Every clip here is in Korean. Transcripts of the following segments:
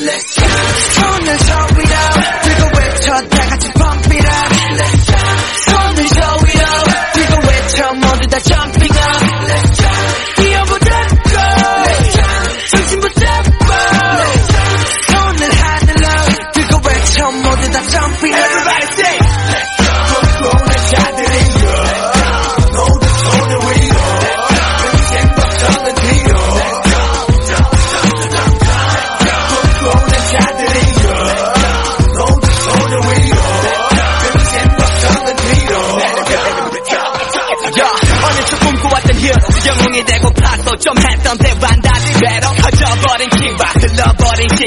Let's jump 손을 저 위로 들고 외쳐 다 같이 pump it up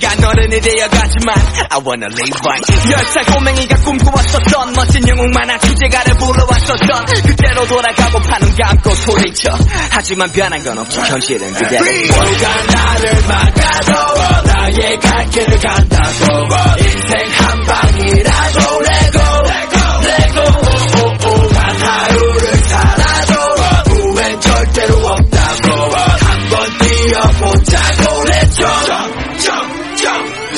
시간 어른이 되어가지만 I wanna live right 열살 꼬맹이가 꿈꿔왔었던 멋진 영웅 만화 주제가를 불러왔었던 그때로 돌아가고 파는 감고 소리쳐. 하지만 변한 건 없지 현실은 그대로. 뭐가 나를 막아도 나의 갈 길을 간다고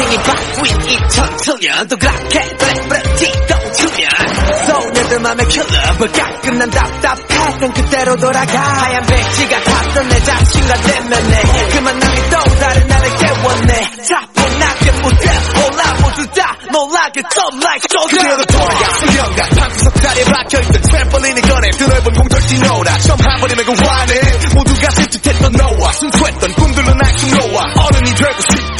생이 바뀐 이천 틀려 또 그렇게 브레브레티도 틀려 소녀들 맘에 킬러 뭐 가끔 난 답답했던 그때로 돌아가. 하얀 백지가 탔던 내 자신과 대면해. 그 만남이 또 다른 나를 깨웠네. 차분하게 무대 올라 모두 다 놀라게 top like 그대로 soldier 돌아가. 수영가 방구석 자리에 박혀있던 트램펄린을 꺼내. 드 넓은 공돌 뛰노라 처음 한번이면 그 화내. 모두가 습득했던 너와 순수했던 꿈들로 어른이 되고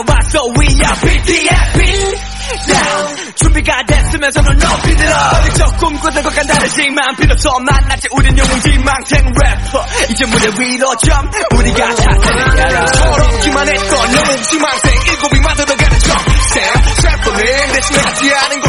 우리가 왔어 we are BTS 준비가 됐으면서 널 높이 들어 저 꿈꾸던 것과 다르지만 비로소 만났지 우린 영웅 희망생 래퍼. 이제 무대 위로 점 우리가 찾아낸 나라 서럽기만 했던 영웅 지 망생. 일곱이 만들어 가는 점쌤 셀프는 대신에 하지 않은